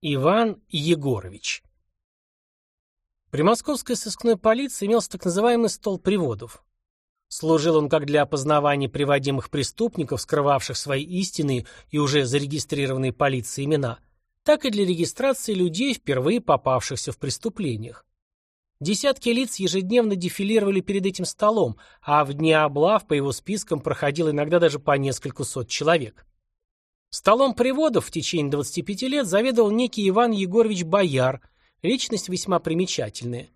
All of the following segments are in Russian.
Иван Егорович При московской сыскной полиции имелся так называемый стол приводов. Служил он как для опознавания приводимых преступников, скрывавших свои истинные и уже зарегистрированные полицией имена, так и для регистрации людей, впервые попавшихся в преступлениях. Десятки лиц ежедневно дефилировали перед этим столом, а в дни облав по его спискам проходило иногда даже по несколько сот человек. Столом приводов в течение 25 лет заведовал некий Иван Егорович Бояр, личность весьма примечательная.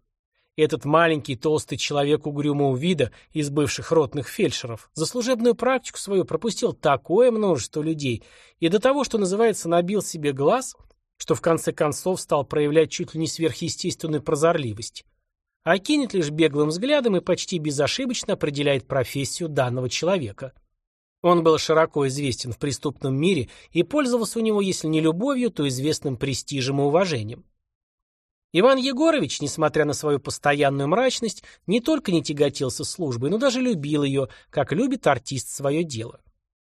Этот маленький толстый человек угрюмого вида из бывших ротных фельдшеров за служебную практику свою пропустил такое множество людей и до того, что называется, набил себе глаз, что в конце концов стал проявлять чуть ли не сверхъестественную прозорливость. Окинет лишь беглым взглядом и почти безошибочно определяет профессию данного человека. Он был широко известен в преступном мире и пользовался у него, если не любовью, то известным престижем и уважением. Иван Егорович, несмотря на свою постоянную мрачность, не только не тяготился службой, но даже любил ее, как любит артист свое дело.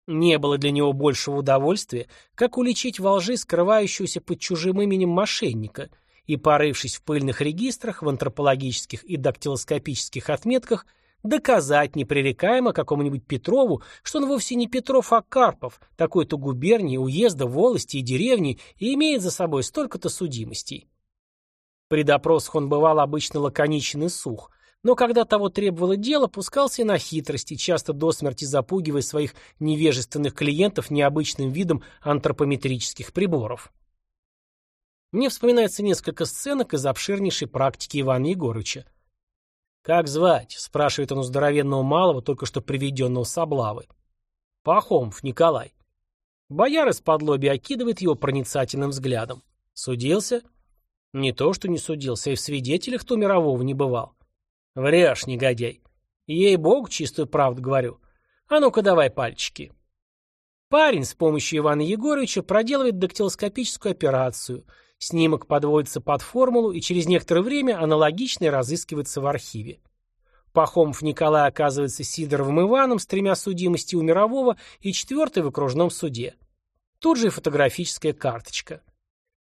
Не было для него большего удовольствия, как уличить во лжи скрывающегося под чужим именем мошенника и, порывшись в пыльных регистрах, в антропологических и дактилоскопических отметках, доказать непререкаемо какому-нибудь Петрову, что он вовсе не Петров, а Карпов, такой-то губернии, уезда, волости и деревни, и имеет за собой столько-то судимостей. При допросах он бывал обычно лаконичен и сух, но когда того требовало дело, пускался на хитрости, часто до смерти запугивая своих невежественных клиентов необычным видом антропометрических приборов. Мне вспоминается несколько сценок из обширнейшей практики Ивана Егоровича. «Как звать?» – спрашивает он у здоровенного малого, только что приведенного с облавы. «Пахомов Николай». Бояр из-под лоби окидывает его проницательным взглядом. «Судился?» «Не то, что не судился, и в свидетелях-то мирового не бывал». «Врешь, негодяй». «Ей-богу, чистую правду говорю. А ну-ка давай пальчики». Парень с помощью Ивана Егоровича проделывает дактилоскопическую операцию – Снимок подводится под формулу и через некоторое время аналогичный разыскивается в архиве. Пахомов Николай оказывается Сидоровым Иваном с тремя судимости у мирового и четвертой в окружном суде. Тут же и фотографическая карточка.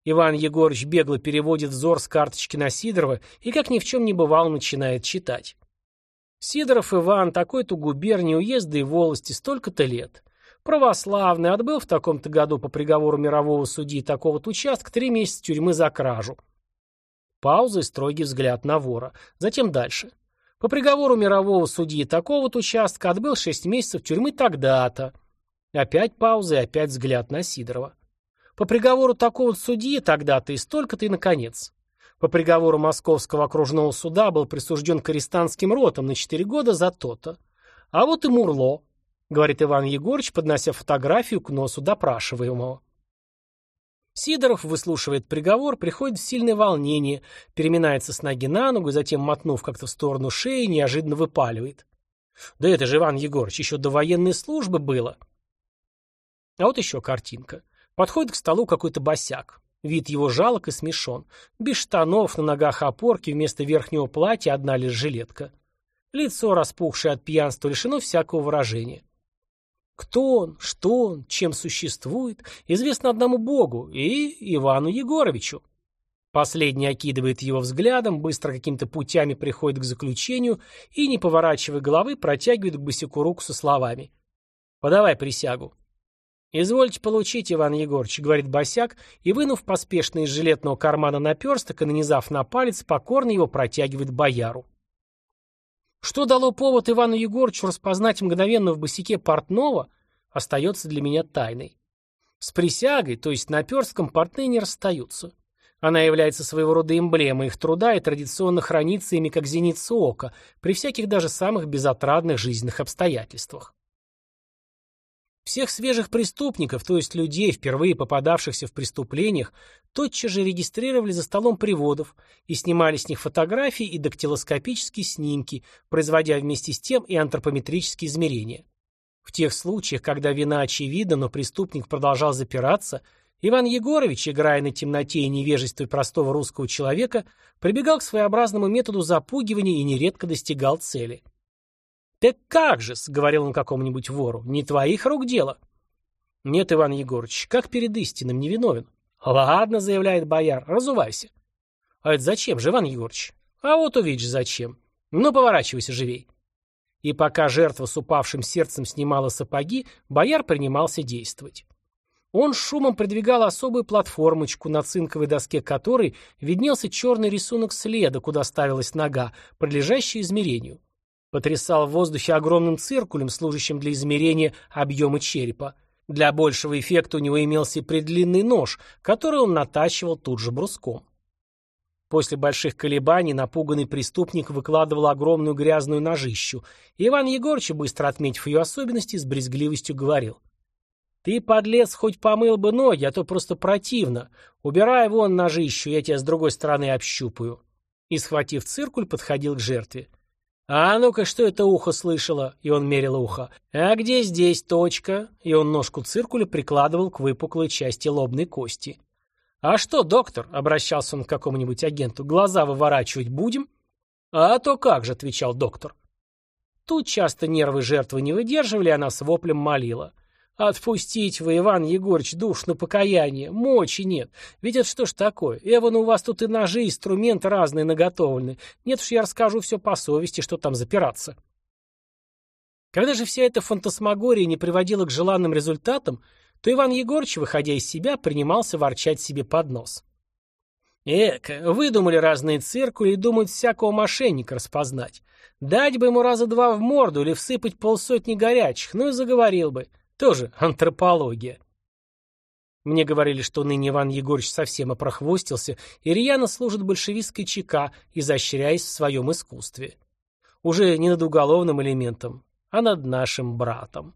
Иван Егорович бегло переводит взор с карточки на Сидорова и, как ни в чем не бывало, начинает читать. Сидоров Иван, такой-то губернии, уезда и волости, столько-то лет. Православный, отбыл в таком-то году по приговору мирового судьи такого-то участка три месяца тюрьмы за кражу. Пауза и строгий взгляд на вора. Затем дальше. По приговору мирового судьи такого-то участка отбыл шесть месяцев тюрьмы тогда-то. Опять пауза и опять взгляд на Сидорова. По приговору такого-то судьи тогда-то и столько-то и наконец. По приговору Московского окружного суда был присужден Користанским ротом на четыре года за то-то. А вот и Мурло говорит Иван Егорович, поднося фотографию к носу допрашиваемого. Сидоров выслушивает приговор, приходит в сильное волнение, переминается с ноги на ногу, затем, мотнув как-то в сторону шеи, неожиданно выпаливает. Да это же, Иван Егорович, еще до военной службы было. А вот еще картинка. Подходит к столу какой-то босяк. Вид его жалок и смешон. Без штанов, на ногах опорки, вместо верхнего платья одна лишь жилетка. Лицо, распухшее от пьянства, лишено всякого выражения. Кто он, что он, чем существует, известно одному Богу и Ивану Егоровичу. Последний окидывает его взглядом, быстро какими-то путями приходит к заключению и, не поворачивая головы, протягивает к босику руку со словами. «Подавай присягу». «Извольте получить, Иван Егорович», — говорит босяк, и, вынув поспешно из жилетного кармана наперсток и нанизав на палец, покорно его протягивает бояру. Что дало повод Ивану Егорычу распознать мгновенно в босике портного, остается для меня тайной. С присягой, то есть наперстком, портные не расстаются. Она является своего рода эмблемой их труда и традиционно хранится ими как зеница ока, при всяких даже самых безотрадных жизненных обстоятельствах. Всех свежих преступников, то есть людей, впервые попадавшихся в преступлениях, тотчас же регистрировали за столом приводов и снимали с них фотографии и дактилоскопические снимки, производя вместе с тем и антропометрические измерения. В тех случаях, когда вина очевидна, но преступник продолжал запираться, Иван Егорович, играя на темноте и невежестве простого русского человека, прибегал к своеобразному методу запугивания и нередко достигал цели. «Так как же-с», — говорил он какому-нибудь вору, — «не твоих рук дело». «Нет, Иван Егорович, как перед истинным невиновен». «Ладно», — заявляет бояр, — «разувайся». «А это зачем же, Иван Егорович?» «А вот увидишь, зачем. Ну, поворачивайся живей». И пока жертва с упавшим сердцем снимала сапоги, бояр принимался действовать. Он шумом придвигал особую платформочку, на цинковой доске которой виднелся черный рисунок следа, куда ставилась нога, подлежащая измерению. Потрясал в воздухе огромным циркулем, служащим для измерения объема черепа. Для большего эффекта у него имелся и предлинный нож, который он натачивал тут же бруском. После больших колебаний напуганный преступник выкладывал огромную грязную ножищу, и Иван Егорович, быстро отметив ее особенности, с брезгливостью говорил. «Ты, подлец, хоть помыл бы ноги, а то просто противно. Убирай вон ножищу, я тебя с другой стороны общупаю». И, схватив циркуль, подходил к жертве. «А ну-ка, что это ухо слышало?» И он мерил ухо. «А где здесь точка?» И он ножку циркуля прикладывал к выпуклой части лобной кости. «А что, доктор?» — обращался он к какому-нибудь агенту. «Глаза выворачивать будем?» «А то как же», — отвечал доктор. Тут часто нервы жертвы не выдерживали, она с воплем молила. «Отпустить вы, Иван Егорыч, душ на покаяние. Мочи нет. Ведь это что ж такое? Эван, у вас тут и ножи, и инструменты разные наготовлены. Нет уж, я расскажу все по совести, что там запираться». Когда же вся эта фантасмагория не приводила к желанным результатам, то Иван Егорыч, выходя из себя, принимался ворчать себе под нос. Эка, выдумали разные циркули и думают всякого мошенника распознать. Дать бы ему раза два в морду или всыпать полсотни горячих, ну и заговорил бы. Тоже антропология. Мне говорили, что ныне Иван Егорович совсем опрохвостился и рьяно служит большевистской ЧК, изощряясь в своем искусстве. Уже не над уголовным элементом, а над нашим братом.